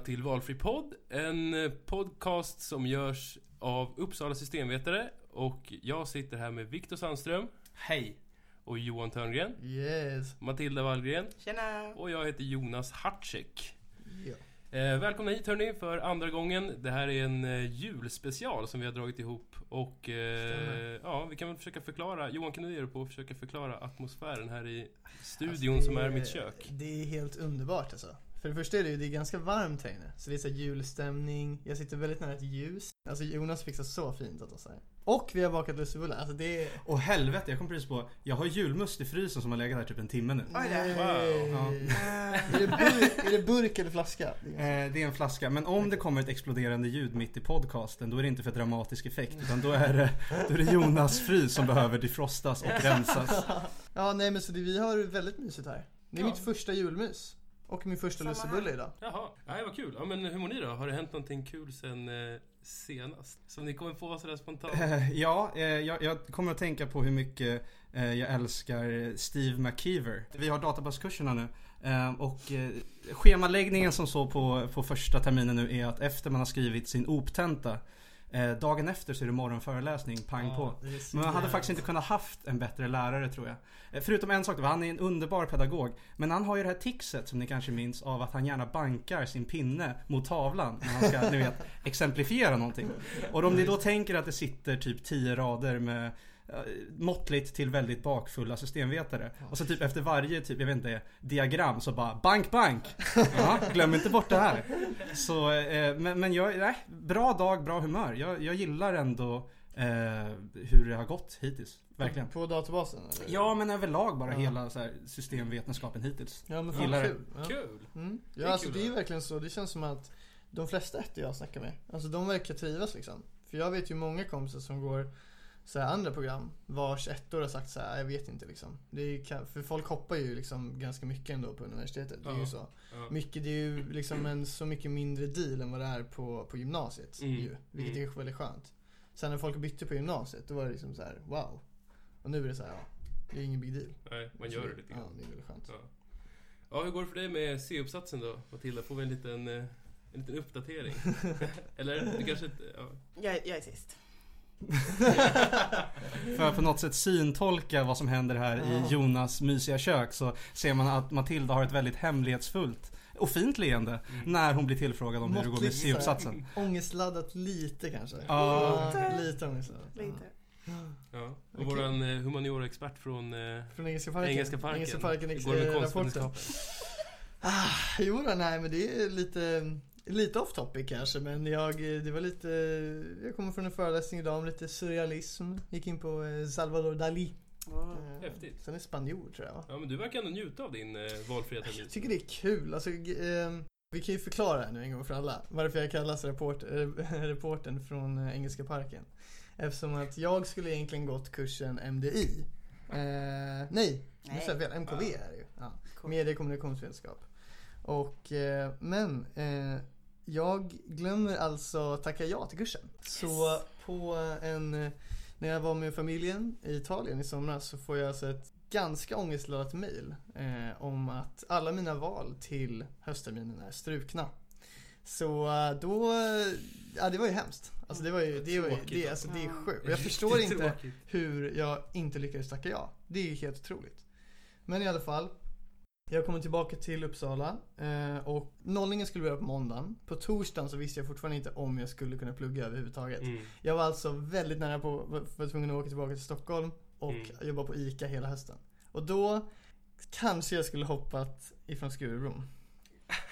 välkomna till Valfri podd. En eh, podcast som görs av Uppsala systemvetare. Och jag sitter här med Viktor Sandström Hej! och Johan Törngren. Yes. Matilda Wallgren. Tjena! Och jag heter Jonas Hartsäck. Ja. Eh, välkomna hit hörni för andra gången. Det här är en eh, julspecial som vi har dragit ihop. Och eh, ja, vi kan väl försöka förklara. Johan kan du ge dig på att försöka förklara atmosfären här i studion Alltså, som är mitt kök. Det är helt underbart alltså. För det första är det ju det är ganska varmt här inne. Så det är så julstämning. Jag sitter väldigt nära ett ljus. Alltså Jonas fixar så fint åt oss här. Och vi har bakat lussebullar. Alltså det är... Och helvete, jag kom precis på, jag har julmust i frysen som har legat här typ en timme nu. Oj. Nej. Wow. Är, det burk, är det burk eller flaska? Det är- Eh, det är en flaska, men om det kommer ett exploderande ljud mitt i podcasten då är det inte för dramatisk effekt utan då är det, då är det Jonas frys som behöver defrostas och rensas. Ja nej men så det, vi har väldigt mysigt här. Det är Ja. mitt första julmys. Och min första lussebulle idag. Jaha, Nej, vad kul. Ja, men hur mår ni då? Har det hänt någonting kul sen eh, senast? Som ni kommer på sådär spontant? Eh, ja, eh, jag, jag kommer att tänka på hur mycket eh, jag älskar Steve McKeever. Vi har databaskurserna nu. Eh, och eh, schemaläggningen som så på, på första terminen nu är att efter man har skrivit sin optenta eh, Dagen efter så är det morgonföreläsning, pang på. Är så Men man hade faktiskt inte kunnat haft en bättre lärare tror jag. Eh, Förutom en sak då, han är en underbar pedagog. Men han har ju det här tixet som ni kanske minns av att han gärna bankar sin pinne mot tavlan när han ska, ni vet, exemplifiera någonting. Och om ni då tänker att det sitter typ 10 rader med måttligt till väldigt bakfulla systemvetare. Och så typ efter varje typ, jag vet inte, diagram så bara bank, bank! Ja, glöm inte bort det här. Så, eh, men, men jag, nej, bra dag, bra humör. Jag, jag gillar ändå eh, hur det har gått hittills. Verkligen. På databasen eller? Ja men överlag bara Ja. hela så här, systemvetenskapen hittills. Ja men fan Gillar det. kul. Ja. Kul! Mm. Det är Ja, alltså kul det är verkligen så. Det känns som att de flesta ettor jag snackar med, alltså de verkar trivas liksom. För jag vet ju många kompisar som går så här andra program vars ettor har sagt så här, jag vet inte liksom. Det är, för folk hoppar ju liksom ganska mycket ändå på universitetet. Det är Ja. ju så. Ja. Mycket, det är ju liksom en så mycket mindre deal än vad det är på, på gymnasiet Mm. ju. Vilket Mm. är väldigt skönt. Sen när folk bytte på gymnasiet, då var det liksom så här, wow. Och nu är det så här, ja, det är ingen big deal. Nej, man gör det lite Ja, grann. det är väldigt skönt. Ja. ja, hur går det för dig med C-uppsatsen då? Matilda, får vi en liten, eh, en liten uppdatering? Eller? Du kanske inte... Ja. Jag, jag är sist. För att på något sätt syntolka vad som händer här i Jonas mysiga kök så ser man att Matilda har ett väldigt hemlighetsfullt och fint leende Mm. när hon blir tillfrågad om hur det går med Måttligt. C-uppsatsen. Ångestladdat lite kanske. Ja. Ja, lite ångestladdat. Lite. Ja. Och Okej. våran eh, humaniora-expert från eh, Från Engelska parken. Engelska parken. Engelska parken Hur ex- går det med konstvetenskapen? Ah, jo då, nej men det är lite, lite off topic kanske men jag, det var lite, jag kommer från en föreläsning idag om lite surrealism. Gick in på eh, Salvador Dalí. Eh, Häftigt. Sen är spanjor tror jag va? Ja, men du verkar ändå njuta av din eh, valfria termin. Jag tycker det är kul. Alltså, ehm, vi kan ju förklara här nu en gång för alla varför jag kallas report, eh, reporten från eh, Engelska parken. Eftersom att jag skulle egentligen gått kursen MDI. Eh, nej, nu sa jag fel. MKV Ja. är det ju. Ja. Medie och kommunikationsvetenskap. Och, eh, men eh, jag glömmer alltså tacka ja till kursen. Så på en, när jag var med familjen i Italien i somras så får jag alltså ett ganska ångestladdat mail eh, om att alla mina val till höstterminen är strukna. Så eh, då, ja det var ju hemskt. Alltså det var ju, det, var ju, det, alltså, det är sjukt. Och jag förstår inte hur jag inte lyckades tacka ja. Det är ju helt otroligt. Men i alla fall. Jag kommer tillbaka till Uppsala eh, och nollningen skulle börja på måndagen. På torsdagen så visste jag fortfarande inte om jag skulle kunna plugga överhuvudtaget. Mm. Jag var alltså väldigt nära på att vara tvungen att åka tillbaka till Stockholm och Mm. jobba på ICA hela hösten. Och då kanske jag skulle hoppat ifrån Skurubron.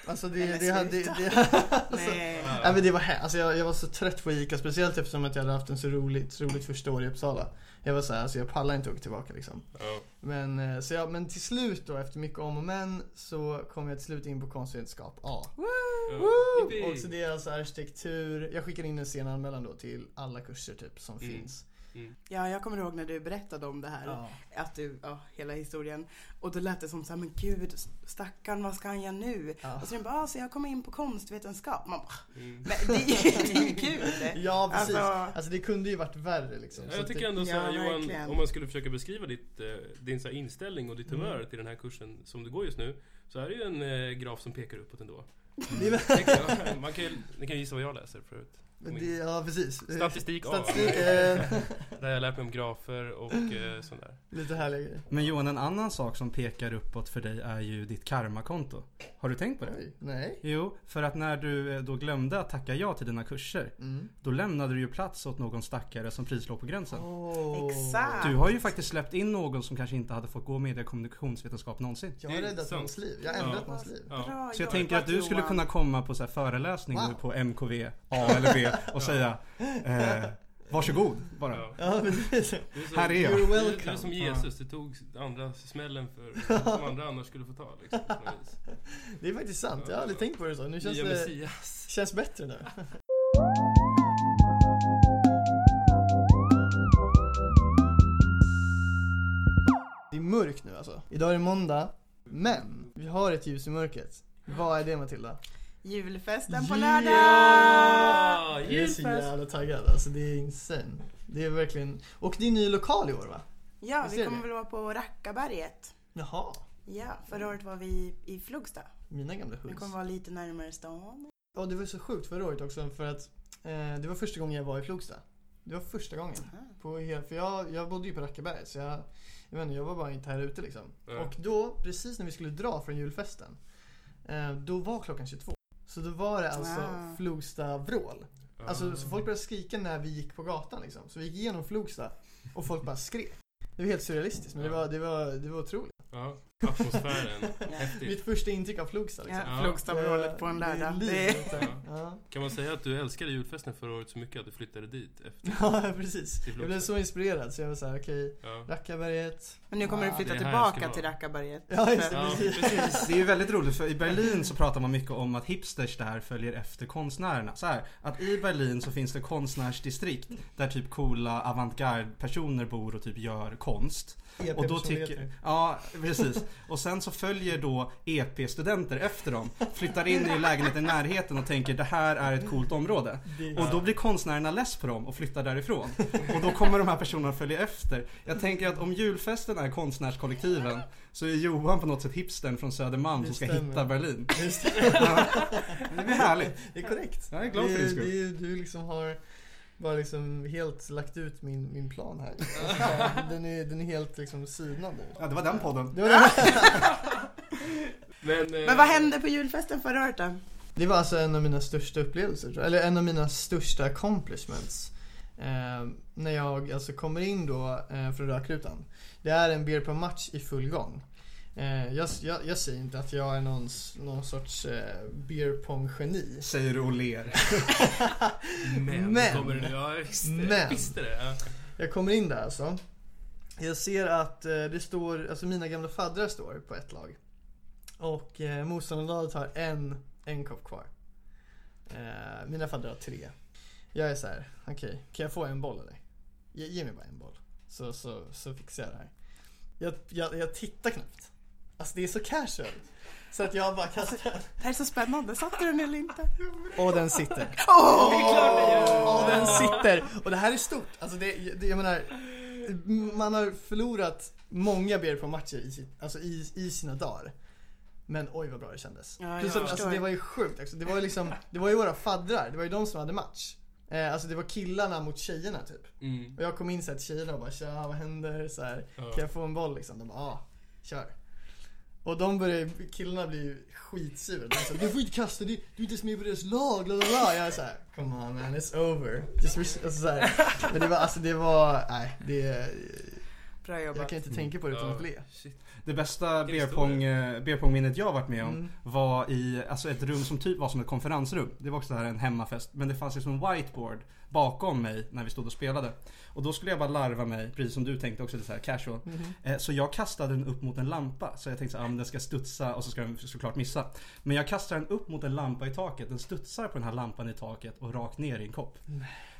Alltså det, det, hade, det, det, alltså, Nej. Ja. Nej men det var här. Alltså jag, jag var så trött på ICA speciellt eftersom att jag hade haft en så roligt, så roligt första år i Uppsala. Jag var så här, alltså jag pallar inte åka tillbaka liksom. Ja. Men, eh, så jag, men till slut då efter mycket om och men så kom jag till slut in på konstvetenskap A. Ja. Och så det är alltså arkitektur. Jag skickar in en sen anmälan då till alla kurser typ som Mm. finns. Ja, jag kommer ihåg när du berättade om det här. Ja. Att du, ja, hela historien. Och då lät det som så här, men gud, stackarn, vad ska han göra nu? Ja. Och så, bara, ah, så jag kommer in på konstvetenskap. Man bara, Mm. men det, är- det är ju kul. Ja precis. Alltså- Alltså, det kunde ju varit värre liksom. Så Jag tycker ändå så Ja, här, Johan, verkligen. om man skulle försöka beskriva ditt, eh, din så inställning och ditt Mm. humör till den här kursen som du går just nu. Så är det ju en eh, graf som pekar uppåt ändå. jag. Man kan ju, ni kan ju gissa vad jag läser förut. Men det, ja precis. Statistik A. Statistik, eh, Där jag lärt mig om grafer och eh, sånt där. lite härliga grejer. Men Johan, en annan sak som pekar uppåt för dig är ju ditt karmakonto. Har du tänkt på det? Oj, nej. Jo, för att när du eh, då glömde att tacka ja till dina kurser, Mm. då lämnade du ju plats åt någon stackare som prislåg på gränsen. Åh. Exakt. Du har ju faktiskt släppt in någon som kanske inte hade fått gå media och kommunikationsvetenskap någonsin. Jag har räddat någons liv. Jag har ändrat Ja. någons liv. Ja. Bra Så jag jobbat, tänker att du skulle kunna komma på så här föreläsning Wow. nu på MKV A eller B och säga eh, Varsågod bara. Ja. Ja, precis. Är, så, Här är jag. Du, du är welcome. som Jesus, du tog andra smällen för, som andra annars skulle få ta. Liksom. Det är faktiskt sant. Jag har aldrig tänkt på det så. Nu känns Nya det Messias. känns bättre nu. Det är mörkt nu alltså. Idag är det måndag. Men vi har ett ljus i mörkret. Vad är det Matilda? Julfesten på lördag! Ja, Jag är så jävla taggad alltså. Det är insane. Det är verkligen... Och det är ny lokal i år va? Ja, Visst vi det? kommer väl vara på Rackaberget. Jaha. Ja, förra året var vi i Flugsta. Mina gamla Vi hus. kommer vara lite närmare stan. Ja det var så sjukt förra året också för att eh, det var första gången jag var i Flogsta. Det var första gången. Aha. På hel, för jag, jag bodde ju på Rackaberg så jag, jag, vet inte, jag var bara inte här ute liksom. Ja. Och då, precis när vi skulle dra från julfesten, eh, då var klockan 22. Så då var det alltså Wow. Flogsta-vrål. Alltså så folk började skrika när vi gick på gatan liksom. Så vi gick igenom Flogsta och folk bara skrek. Det var helt surrealistiskt men det var, det var, det var otroligt. Ja, atmosfären. Häftigt. Mitt första intryck av Flogsta liksom. Ja, Ja. Flugstavrålet på en är lördag. Det du. Ja. Kan man säga att du älskade julfesten förra året så mycket att du flyttade dit efter? ja, precis. Jag blev så inspirerad så jag var såhär, okej, Ja. Rackaberget. Men nu kommer Ja, du flytta är tillbaka till Rackaberget. Ja, just det. Ja, precis. Det är ju väldigt roligt för i Berlin så pratar man mycket om att hipsters där följer efter konstnärerna. Så här, att i Berlin så finns det konstnärsdistrikt där typ coola avantgarde-personer bor och typ gör konst. Och då tycker, ja precis. Och sen så följer då EP-studenter efter dem, flyttar in i lägenheten i närheten och tänker det här är ett coolt område. Och då blir konstnärerna less på dem och flyttar därifrån. Och då kommer de här personerna följa efter. Jag tänker att om julfesten är konstnärskollektiven så är Johan på något sätt hipstern från Södermalm som ska hitta Berlin. Just det. Ja. Det blir härligt. det är korrekt. Jag är glad för din skull. Du liksom har bara liksom helt lagt ut min, min plan här. Den är, den är helt liksom synad nu. Ja, det var den podden. Det var, det. Men, eh, Men vad hände på julfesten förra året då? det var alltså en av mina största upplevelser, tror jag. eller en av mina största accomplishments. Eh, när jag alltså kommer in då eh, från Rödkrutan. Det är en beer match i full gång. Eh, jag, jag, jag säger inte att jag är någon, någon sorts eh, beer pong-geni. Säger du och ler. Men, Men- kommer nu? Ja, jag visste, Men- visste det. Ja. Jag kommer in där alltså. Jag ser att eh, det står, alltså mina gamla faddrar står på ett lag. Och eh, motståndarlaget har en, en kopp kvar. Eh, mina faddrar har tre. Jag är så här: okej, kan jag få en boll eller? Ge, ge mig bara en boll. Så, så, så fixar jag det här. Jag, jag, jag tittar knappt. Alltså det är så casual. Så att jag bara kastar den. Det här är så spännande. Satte du den eller inte? Och den sitter. Åh! Och den sitter! Och det här är stort. Alltså det, det, jag menar, man har förlorat många beer på matcher i, alltså i, i sina dagar. Men oj vad bra det kändes. Ja, jag Plus alltså, det var ju sjukt också. Det var ju liksom, det var ju våra faddrar, det var ju de som hade match. Eh, alltså det var killarna mot tjejerna typ. Mm. Och jag kom in så här till tjejerna och bara tja vad händer? Så här, Ja. Kan jag få en boll liksom? De bara ja, kör. Och de började, killarna blir skitsura. De säger du får inte kasta, du, du är inte ens med på deras lag, la la la. Jag är såhär, come on man, it's over. Just, alltså, så här. Men det var, alltså det var, nej, det, Bra jobbat. jag kan inte tänka på det utan att le. shit. Det bästa eh, beerpongminnet jag varit med om Mm. var i alltså ett rum som typ var som ett konferensrum. Det var också här en hemmafest. Men det fanns liksom en whiteboard bakom mig när vi stod och spelade. Och då skulle jag bara larva mig, precis som du tänkte också lite så här casual. Eh, Så jag kastade den upp mot en lampa. Så jag tänkte att ah, den ska studsa och så ska den såklart missa. Men jag kastar den upp mot en lampa i taket. Den studsar på den här lampan i taket och rakt ner i en kopp.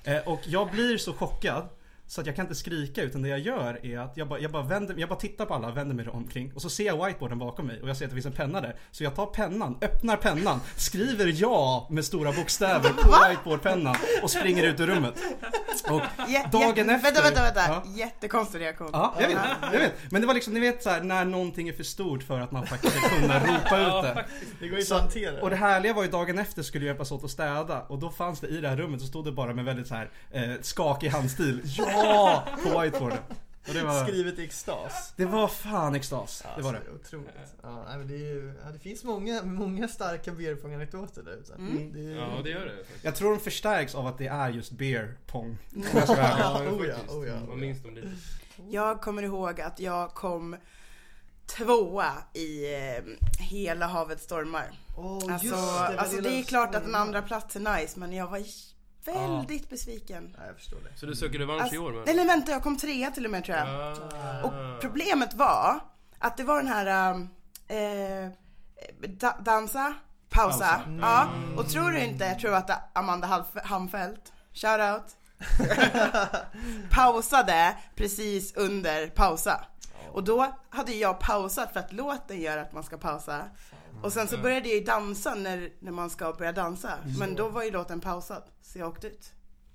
Eh, Och jag blir så chockad. Så att jag kan inte skrika utan det jag gör är att jag bara, jag bara, vänder, jag bara tittar på alla, vänder mig omkring och så ser jag whiteboarden bakom mig och jag ser att det finns en penna där. Så jag tar pennan, öppnar pennan, skriver ja med stora bokstäver på whiteboardpennan och springer ut ur rummet. Och dagen efter... Vänta, vänta, vänta. Ja. Jättekonstig reaktion. Ja, jag vet, jag vet. Men det var liksom, ni vet så här, när någonting är för stort för att man faktiskt ska kunna ropa ut det. Det går ju Så- att hantera. Och det härliga var ju dagen efter skulle vi hjälpas åt att städa och då fanns det i det här rummet så stod det bara med väldigt så här eh, skakig handstil Ja! På whiteboarden. Och det var, Skrivet i extas. det var fan extas. Det var det. Alltså, Otroligt. Ja, nej, men det, är ju, ja, det finns många, många starka beerpong-anekdoter där ute. Mm. Det är, Ja, det gör det faktiskt. Jag tror de förstärks av att det är just beer pong. Om jag ska vara ärlig. Ja, men oh ja, faktiskt. oh ja, oh Man ja. minns dem lite. Jag kommer ihåg att jag kom tvåa i eh, Hela havet stormar. Åh, Alltså, just det, alltså det är klart att en andra plats är nice men jag var väldigt besviken. Ja, jag förstår det. Så du söker revansch Alltså, i år men? nej men vänta, jag kom trea till och med tror jag. Ah. Och problemet var att det var den här eh, da- dansa, pausa. Pausa. Ja, och tror du inte, jag tror att Amanda Half- Hamfeldt, shout out, pausade precis under pausa. Och då hade jag pausat för att låten gör att man ska pausa. Och sen så började jag ju dansa när, när man ska börja dansa. Men då var ju låten pausad, så jag åkte ut.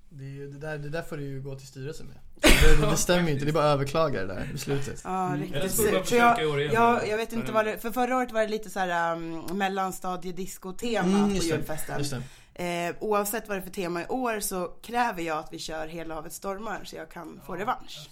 Det, är ju, det, där, det där får du ju gå till styrelsen med. Det, det stämmer ju inte, det är bara att överklaga det där beslutet. Ja, Eller riktigt så får surt. Så jag, försöka i år igen. jag, jag vet inte vad det, för förra året var det lite så här um, mellanstadiedisco-tema Mm, på just det, julfesten. Just det. Eh, oavsett vad det är för tema i år så kräver jag att vi kör Hela havet stormar så jag kan få revansch.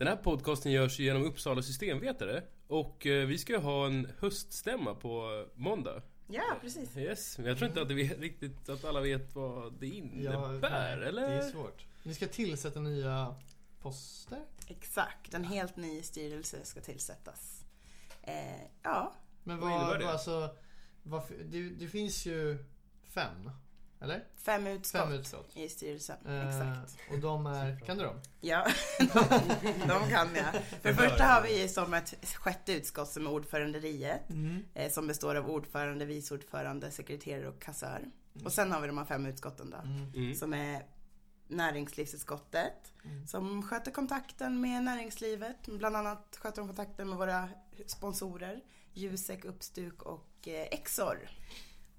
Den här podcasten görs genom Uppsala systemvetare och eh, vi ska ju ha en höststämma på måndag. Ja, precis. Yes, men jag tror inte att, det vet, riktigt att alla vet vad det innebär, nej, eller? Det är svårt. Ni ska tillsätta nya poster? Exakt, en helt ny styrelse ska tillsättas. Eh, ja, Men Vad vad, innebär det? alltså, varför, det, det finns ju fem, eller? fem utskott, Fem utskott. i styrelsen. Eh, Exakt. och de är, kan du dem? Ja, de, de kan jag. För det första har vi som ett sjätte utskott som är ordföranderiet. eh, som består av ordförande, vice ordförande, sekreterare och kassör. Och sen har vi de här fem utskotten då. Mm. Mm. Som är näringslivsutskottet. Mm. Som sköter kontakten med näringslivet. Bland annat sköter de kontakten med våra sponsorer. Jusek, Uppstuk och eh, Exor.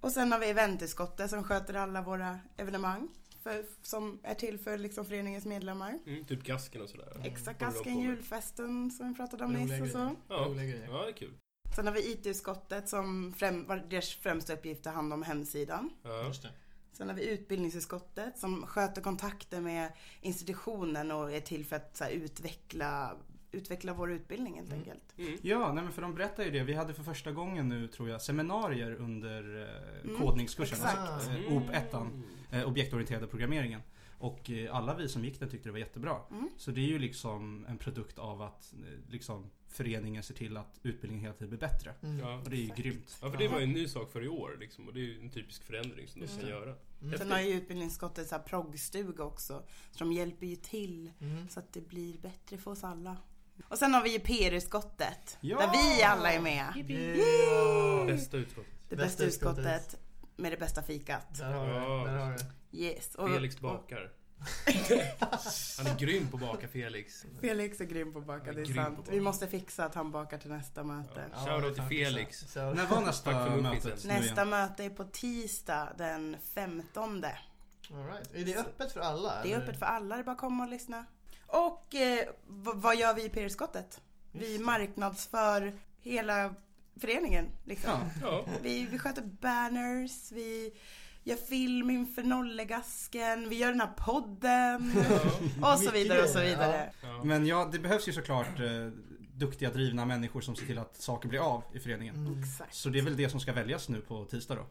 Och sen har vi eventutskottet som sköter alla våra evenemang. För, som är till för liksom föreningens medlemmar. Mm, typ gasken och sådär. Exakt, gasken, julfesten som vi pratade om nyss och så. Ja. Ja, det är kul. Sen har vi IT-utskottet som främ, var deras främsta uppgift att hand om hemsidan. Ja. Just det. Sen har vi utbildningsutskottet som sköter kontakter med institutionen och är till för att så här, utveckla, utveckla vår utbildning helt enkelt. Mm. Ja, nej men för de berättar ju det. Vi hade för första gången nu tror jag seminarier under eh, Mm, kodningskursen. Alltså, eh, OP1, eh, objektorienterade programmeringen. Och eh, alla vi som gick den tyckte det var jättebra. Mm. Så det är ju liksom en produkt av att eh, liksom, föreningen ser till att utbildningen hela tiden blir bättre. Mm. Ja. Och det är ju Exakt. grymt. ja, för det var ju en ny sak för i år liksom. Och det är ju en typisk förändring som de kan det. göra. Mm. Sen har ju utbildningsutskottet så här proggstuga också. Så de hjälper ju till Mm. så att det blir bättre för oss alla. Och sen har vi ju PR-utskottet. Ja! Där vi alla är med. Yeah. Bästa utskottet. Det Bästa bästa utskottet. utskottet med det bästa fikat. Där har du det. Där har. Yes. Och, Felix bakar. Han är grym på att baka Felix. Felix är grym på att baka, är det är på sant. Vi måste fixa att han bakar till nästa möte. Ja. Shoutout till Felix. När var nästa nu Nästa möte är på tisdag den 15. All right. Är det öppet för alla? Det är eller? öppet för alla, det är bara att komma och lyssna. Och eh, vad gör vi i PR-utskottet? Vi marknadsför hela föreningen. Liksom. Ja. Ja. Vi, vi sköter banners, vi gör film inför Nollegasken, vi gör den här podden och så vidare och så vidare. ja. Men ja, det behövs ju såklart eh, duktiga, drivna människor som ser till att saker blir av i föreningen. Mm. Exakt. Så det är väl det som ska väljas nu på tisdag då.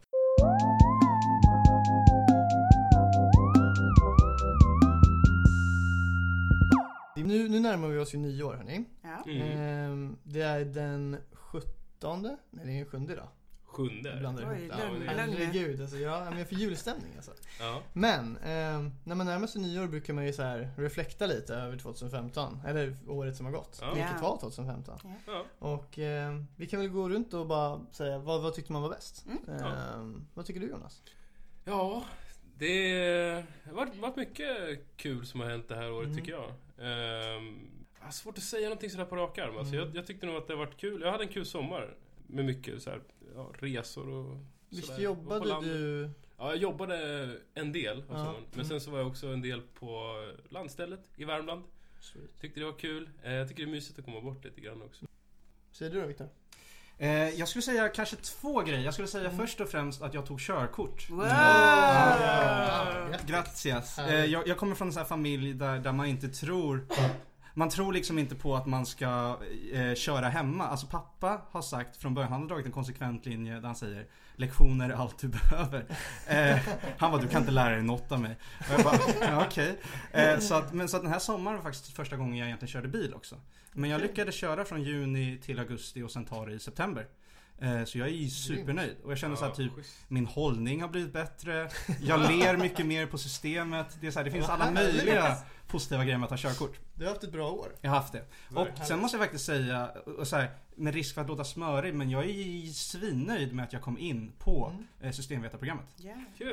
Nu, nu närmar vi oss ju nyår hörni. Ja. Mm. Ehm, det är den 17, nej det är den 7 idag. sjunde. Blandar Oj, ihop det. Herregud, alltså, ja, men jag får julstämning alltså. Ja. Men, eh, när man närmar sig nyår brukar man ju så här reflekta lite över 2015. Eller året som har gått. Ja. Vilket var 2015. Ja. Och eh, vi kan väl gå runt och bara säga vad, vad tyckte man var bäst? Mm. Eh, Vad tycker du Jonas? Ja, det har varit, varit mycket kul som har hänt det här året Mm. tycker jag. Ehm, jag har svårt att säga någonting sådär på rak arm. Alltså, Mm. jag, jag tyckte nog att det varit kul. Jag hade en kul sommar. Med mycket så här, ja, resor och Visst sådär. På jobbade du? Ja, jag jobbade en del av sommaren. Men Mm. sen så var jag också en del på landstället i Värmland. Tyckte det var kul. Eh, Jag tycker det är mysigt att komma bort lite grann också. Säger du då Viktor? Eh, jag skulle säga kanske två grejer. Jag skulle säga Mm. först och främst att jag tog körkort. Wow! Ja. Gracias. Eh, jag, jag kommer från en sån familj där, där man inte tror man tror liksom inte på att man ska eh, köra hemma. Alltså pappa har sagt från början, han har dragit en konsekvent linje där han säger Lektioner är allt du behöver. Eh, han bara, du kan inte lära dig något av mig. Och jag bara, ja, okej. Eh, så, att, men, så att den här sommaren var faktiskt första gången jag egentligen körde bil också. Men jag lyckades köra från juni till augusti och sen ta det i september. Eh, så jag är ju supernöjd. Och jag känner så här typ min hållning har blivit bättre. Jag ler mycket mer på systemet. Det, är så här, det finns alla möjliga positiva grejer med att ta körkort. Du har haft ett bra år. Jag har haft det. Och sen måste jag faktiskt säga, och så här, med risk för att låta smörig, men jag är svinnöjd med att jag kom in på Mm. eh, systemvetarprogrammet.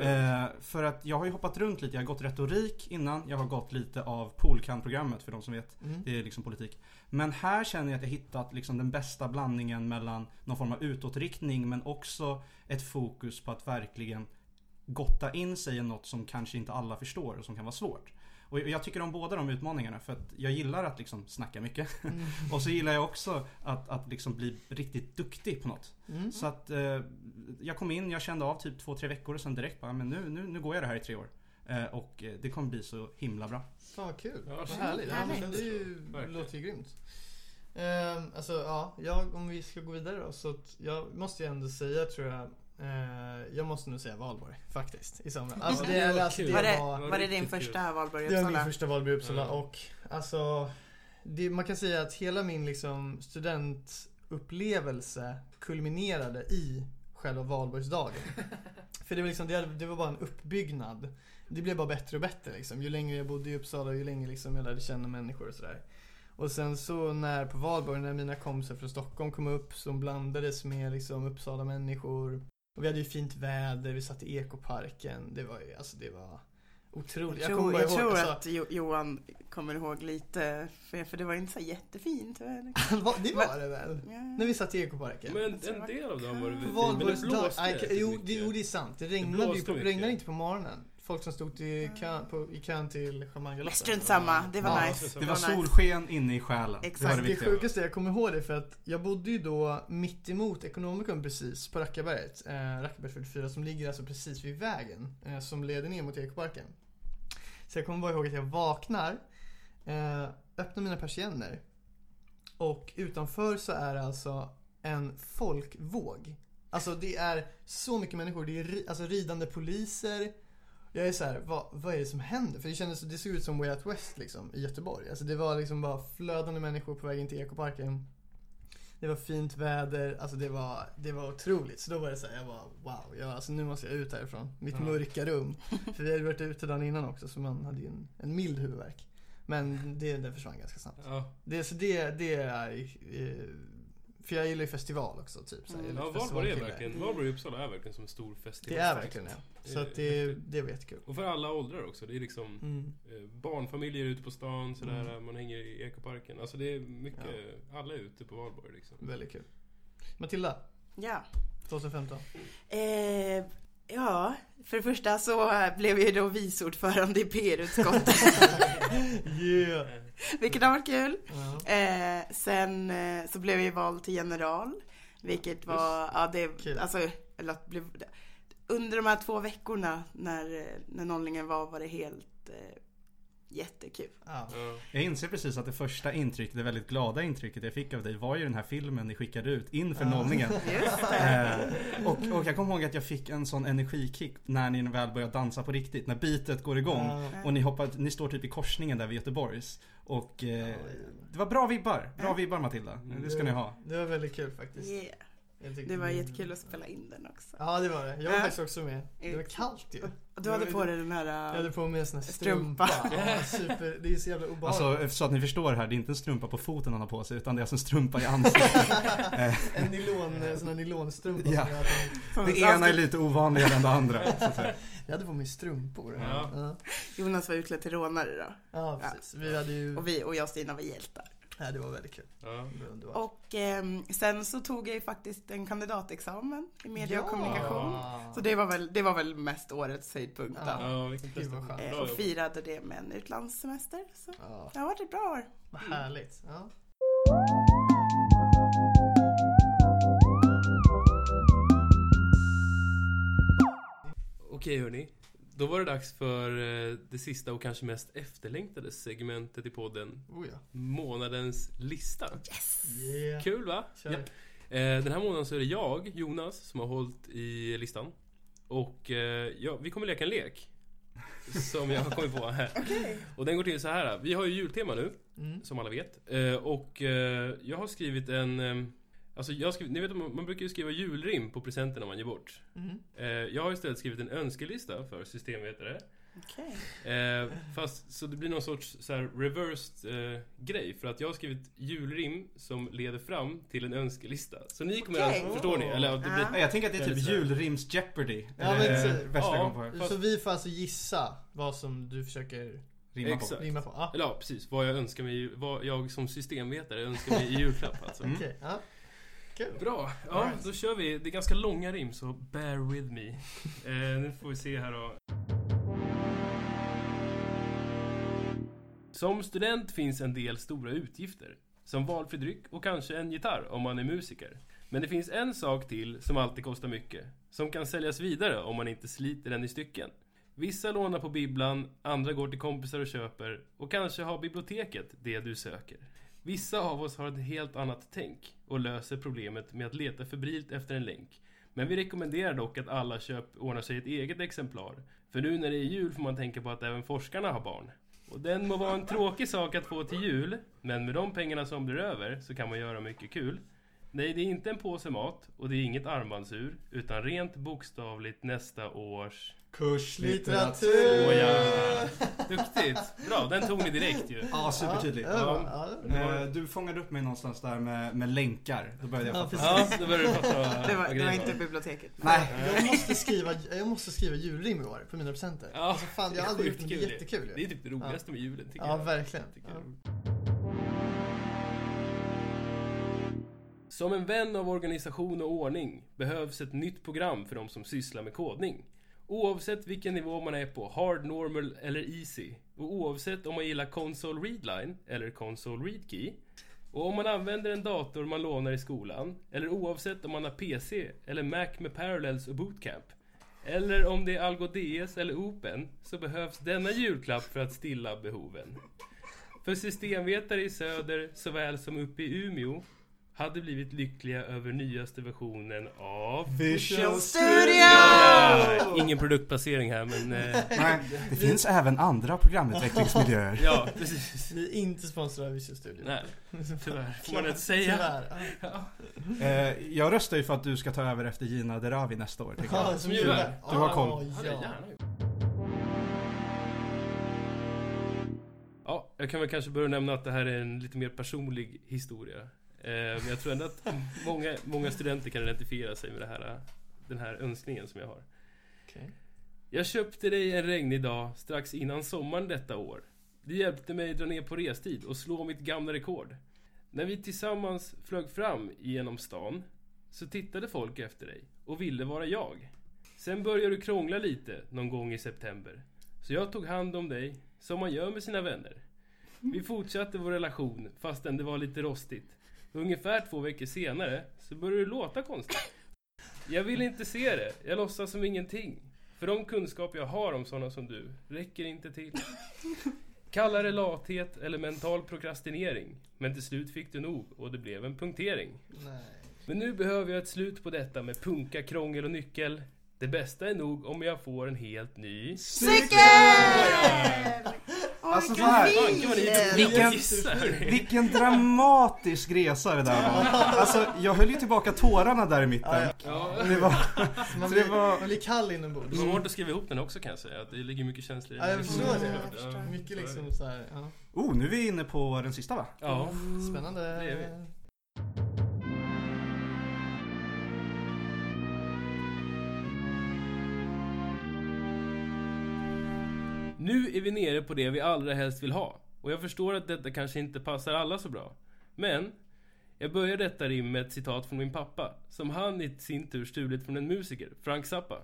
Eh, för att jag har ju hoppat runt lite. Jag har gått retorik innan. Jag har gått lite av Polkan-programmet för de som vet. Mm. Det är liksom politik. Men här känner jag att jag hittat liksom den bästa blandningen mellan någon form av utåtriktning men också ett fokus på att verkligen gotta in sig i något som kanske inte alla förstår och som kan vara svårt. Och jag tycker om båda de utmaningarna för att jag gillar att liksom snacka mycket. Mm. Och så gillar jag också att, att liksom bli riktigt duktig på något. Mm. Så att eh, jag kom in, jag kände av typ två, tre veckor och sen direkt bara, men nu, nu, nu går jag det här i tre år. Eh, och eh, det kommer bli så himla bra. Fan vad kul. Ja, vad härligt. Ja, det ju, låter ju grymt. Ehm, alltså ja, jag, om vi ska gå vidare då. Så att jag måste ju ändå säga tror jag. Eh, jag måste nog säga Valborg faktiskt i somras. Alltså, det, det var eller, alltså, det Var det, var, var det din kul. första valborg i det var min Uppsala? första Valborg i Uppsala Ja. och alltså det, man kan säga att hela min liksom studentupplevelse kulminerade i själva valborgsdagen. För det var, liksom, det, det var bara en uppbyggnad. Det blev bara bättre och bättre liksom. Ju längre jag bodde i Uppsala och ju längre liksom jag lärde känna människor och sådär. Och sen så när på valborg, när mina kompisar från Stockholm kom upp som blandades med liksom Uppsala människor. Och vi hade ju fint väder, vi satt i ekoparken. Det var ju, alltså det var otroligt. Jag tror, bara jag ihåg, tror alltså, att Jo- Johan kommer ihåg lite, för, för det var inte så jättefint. det var det väl? Ja. När vi satt i ekoparken. Men en del av dem var det På väl valborgsdagen. Men det blåste Nej, rätt Jo, det, jo, det är sant. Det Det regnade ju på, mycket. regnade inte på morgonen. Folk som stod i kön, på, i kön till Chamangaloppen. Strunt samma, det var Ja. nice. Det var solsken inne i själen. Det var Exakt. det Det viktiga. sjukaste, jag kommer ihåg det för att jag bodde ju då mitt emot Ekonomikum precis på Rackaberget. Eh, Rackaberget 44 som ligger alltså precis vid vägen eh, som leder ner mot Ekoparken. Så jag kommer bara ihåg att jag vaknar, eh, öppnar mina persienner och utanför så är det alltså en folkvåg. Alltså det är så mycket människor, det är alltså ridande poliser. Jag är så här, vad, vad är det som händer? För det kändes, det såg ut som Way Out West liksom i Göteborg. Alltså det var liksom bara flödande människor på väg in till Ekoparken. Det var fint väder, alltså det var, det var otroligt. Så då var det så här, jag bara wow, jag, alltså nu måste jag ut härifrån. Mitt Ja. mörka rum. För vi hade varit ute dagen innan också så man hade ju en, en mild huvudvärk. Men det, den försvann ganska snabbt. Ja, Det, så det, det är, eh, för jag gillar ju festival också typ. Så här, jag är ja Valborg är verkligen, Valborg i Uppsala är verkligen som en stor festival. Det är verkligen det. Så Det det, det var jättekul. Och för alla åldrar också. Det är liksom Mm. eh, barnfamiljer ute på stan sådär, Mm. man hänger i ekoparken. Alltså det är mycket, alla är ute på valborg liksom. Väldigt kul. Matilda, Ja. 2015. Eh, ja, för det första så blev jag då vice ordförande i PR-utskottet, yeah! vilket har varit kul. Ja. Eh, sen eh, så blev jag vald till general, vilket var, ja det, Kul. alltså, eller blev, under de här två veckorna när, eh, när nollningen var, var det helt eh, jättekul. Ja. Ja. Jag inser precis att det första intrycket, det väldigt glada intrycket jag fick av dig var ju den här filmen ni skickade ut inför Ja. nollningen. Eh, och, och jag kommer ihåg att jag fick en sån energikick när ni väl började dansa på riktigt. När beatet går igång. Ja. Och ni hoppar, ni står typ i korsningen där vid Göteborgs. Och eh, Ja, ja. det var bra vibbar. Bra vibbar Matilda. Det ska ni ha. Det var väldigt kul faktiskt. Yeah. Jag Det var jättekul att spela in den också. Ja det var det. Jag var faktiskt också med. Det var kallt ju. Och du hade på dig den Jag här... hade äh, på mig en sån här Strumpa. strumpa. Ja, super. Det är så jävla obehagligt. Alltså så att ni förstår här, det är inte en strumpa på foten han har på sig utan det är alltså en strumpa i ansiktet. Eh, en nylon, eh, sån här nylonstrumpa. Ja. jag hade- det ena är lite ovanligare än det andra. Jag hade på mig strumpor. Ja. Ja, Jonas var utklädd till rånare då. ja precis. Vi hade ju... Och vi och jag och Stina var hjältar. Ja, det var väldigt kul. Ja. Och ehm, sen så tog jag ju faktiskt en kandidatexamen i media och kommunikation. Ja. Så det var väl, det var väl mest årets höjdpunkt. Ja. Ja. Eh, och firade det med en utlandssemester. Så Ja, det har varit ett bra år. vad härligt. Ja. Okej hörni. Då var det dags för eh, det sista och kanske mest efterlängtade segmentet i podden. Oh ja. Månadens lista. Yeah. Kul va? Kör. Ja. Eh, Den här månaden så är det jag, Jonas, som har hållit i listan. Och eh, ja, vi kommer leka en lek. Som jag har kommit på här. Okej. Och den går till så här. Vi har ju jultema nu, Mm. som alla vet. Och jag har skrivit en... Alltså jag har skrivit, ni vet man man brukar ju skriva julrim på presenterna man ger bort. Mm. Eh, Jag har istället skrivit en önskelista för systemvetare. Okej. Eh, fast så det blir någon sorts så här reversed eh, grej. För att jag har skrivit julrim som leder fram till en önskelista. Så ni kommer Okej. att, förstår ni? Eller ja, det blir, Ja. Ja, Jag tänker att det är typ julrims Jeopardy. Ja, men så- Värsta ja. jag kom på. Fast- Så vi får alltså gissa vad som du försöker Rimma på. Exakt. rimma på? Ja. Eller ja, precis. Vad jag önskar mig, vad jag som systemvetare önskar mig i julklapp alltså. Mm. Okej, ja. Kul. Bra, ja Alright. då kör vi. Det är ganska långa rim så bear with me. Eh, nu får vi se här då. Som student finns en del stora utgifter. Som valfri dryck och kanske en gitarr om man är musiker. Men det finns en sak till som alltid kostar mycket. Som kan säljas vidare om man inte sliter den i stycken. Vissa lånar på bibblan, andra går till kompisar och köper och kanske har biblioteket det du söker. Vissa av oss har ett helt annat tänk och löser problemet med att leta febrilt efter en länk. Men vi rekommenderar dock att alla köp ordnar sig ett eget exemplar. För nu när det är jul får man tänka på att även forskarna har barn. Och den må vara en tråkig sak att få till jul, men med de pengarna som blir över så kan man göra mycket kul. Nej, det är inte en påse mat och det är inget armbandsur, utan rent bokstavligt nästa års... Kurslitteratur! Åh ja! Duktigt! Bra, den tog ni direkt ju. Ja, supertydligt. Ja, Ja. ja, Eh, Du fångade upp mig någonstans där med, med länkar. Då började jag Ja, fatta. precis. Ja, då börjar du fatta Det var, det var inte biblioteket. Nej. Jag måste skriva, jag måste skriva julrim i år på mina presenter. Ja, alltså fan, jag har aldrig gjort det, det är jättekul Det är typ det roligaste med julen tycker Ja, jag. verkligen. Tycker Ja. Som en vän av organisation och ordning behövs ett nytt program för de som sysslar med kodning. Oavsett vilken nivå man är på, hard, normal eller easy. Och oavsett om man gillar console readline eller console Readkey. Och om man använder en dator man lånar i skolan. Eller oavsett om man har PC eller Mac med Parallels och Bootcamp. Eller om det är Algo DS eller Open så behövs denna julklapp för att stilla behoven. För systemvetare i söder såväl som uppe i Umeå hade blivit lyckliga över nyaste versionen av... Visual Studio! Ja, ingen produktplacering här men... Eh, Nej, det finns även andra programutvecklingsmiljöer. ja, precis. Vi är inte sponsrade av Visual Studio. Nej, tyvärr. Får man inte säga. Tyvärr. Ja. Eh, jag röstar ju för att du ska ta över efter Gina Derawi nästa år. jag. Ja, som Du- du har koll. Jag ja. Ja, jag kan väl kanske börja nämna att det här är en lite mer personlig historia. Eh, men jag tror ändå att många, många studenter kan identifiera sig med här, den här önskningen som jag har. Okej. Jag köpte dig en regnig dag strax innan sommaren detta år. Det hjälpte mig dra ner på restid och slå mitt gamla rekord. När vi tillsammans flög fram genom stan så tittade folk efter dig och ville vara jag. Sen började du krångla lite någon gång i september. Så jag tog hand om dig som man gör med sina vänner. Vi fortsatte vår relation fastän det var lite rostigt. Ungefär två veckor senare så började det låta konstigt. Jag vill inte se det. Jag låtsas som ingenting. För de kunskap jag har om sådana som du räcker inte till. Kalla det lathet eller mental prokrastinering. Men till slut fick du nog och det blev en punktering. Nej. Men nu behöver jag ett slut på detta med punka, krångel och nyckel. Det bästa är nog om jag får en helt ny... Cykel! Alltså så här. Vilken-. Vilken dramatisk resa det där var. Alltså jag höll ju tillbaka tårarna där i mitten. Det var, man, Så det blir, var- man blir kall inombords. Det var hårt att skriva ihop den också kan jag säga. Att det ligger mycket känslor i Ja, jag förstår det. Jag förstår. Mycket liksom så här, ja. oh, nu är vi inne på den sista va? Ja. Spännande. Det är vi. Nu är vi nere på det vi allra helst vill ha. Och jag förstår att detta kanske inte passar alla så bra. Men, jag börjar detta rim med ett citat från min pappa, som han i sin tur stulit från en musiker, Frank Zappa.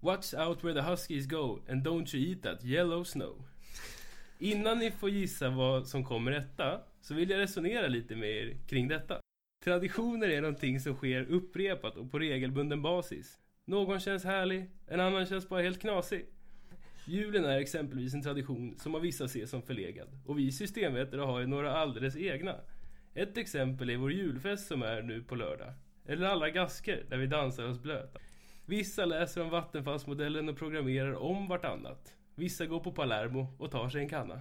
Watch out where the huskies go and don't you eat that yellow snow. Innan ni får gissa vad som kommer etta, så vill jag resonera lite med er kring detta. Traditioner är någonting som sker upprepat och på regelbunden basis. Någon känns härlig, en annan känns bara helt knasig. Julen är exempelvis en tradition som av vissa ses som förlegad och vi systemvetare har ju några alldeles egna. Ett exempel är vår julfest som är nu på lördag. Eller alla gasker där vi dansar oss blöta. Vissa läser om vattenfallsmodellen och programmerar om vartannat. Vissa går på Palermo och tar sig en kanna.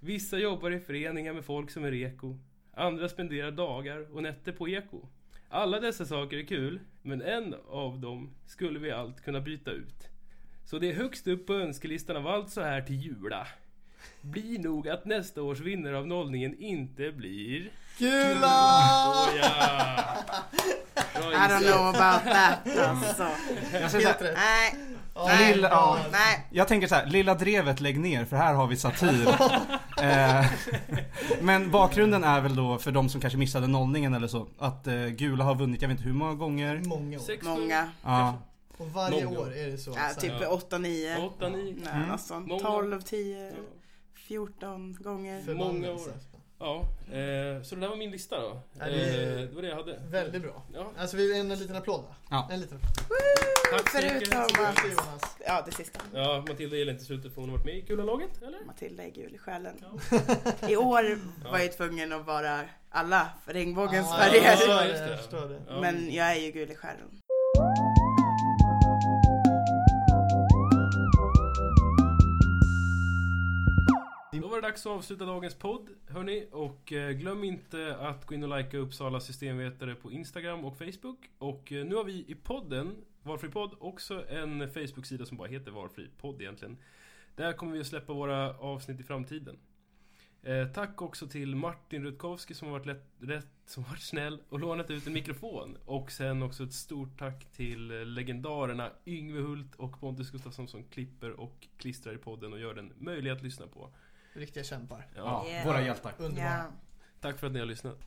Vissa jobbar i föreningar med folk som är reko. Andra spenderar dagar och nätter på eko. Alla dessa saker är kul, men en av dem skulle vi allt kunna byta ut. Så det är högst upp på önskelistan av allt så här till jula. Blir nog att nästa års vinnare av nollningen inte blir... Gula! Åh ja! I don't know about that alltså. Jag, säger så här. Nej, Nej. Lilla- ja. nej. jag tänker så här, Lilla Drevet lägg ner för här har vi satir. eh, men bakgrunden är väl då för de som kanske missade nollningen eller så, att eh, Gula har vunnit, jag vet inte hur många gånger. Många år. Sex, Många. Ja, Och varje Många. år är det så. Ja, typ här, 8-9. Åtta, nio. Nej, Mm. något sånt. Många. 12, 10, 14 gånger. många år. Ja, eh, så det där var min lista då. Ja, det Eh, det var det jag hade. Väldigt bra. Ja, Alltså vi en liten applåd va? Ja. En liten applåd. tack så mycket. Förutom att... Jonas. Ja, det sista. Ja, Matilda gillar inte slutet för hon har varit med i Gula laget, eller? Matilda är gul i själen. I år var jag tvungen att vara alla regnbågens Ah, färger. jag förstår det, det. jag förstår det. Ja. Men jag är ju gul i själen. Var det dags att avsluta dagens podd, hörni. Och eh, glöm inte att gå in och likea Uppsala systemvetare på Instagram och Facebook. Och eh, nu har vi i podden, Valfri podd, också en Facebook-sida som bara heter Valfri podd egentligen. Där kommer vi att släppa våra avsnitt i framtiden. Eh, tack också till Martin Rutkowski som har varit lätt, rätt, som har varit snäll och lånat ut en mikrofon. Och sen också ett stort tack till legendarerna Yngve Hult och Pontus Gustafsson som klipper och klistrar i podden och gör den möjlig att lyssna på. Riktiga kämpar. Ja. ja våra hjältar. Underbart. Ja. Tack för att ni har lyssnat.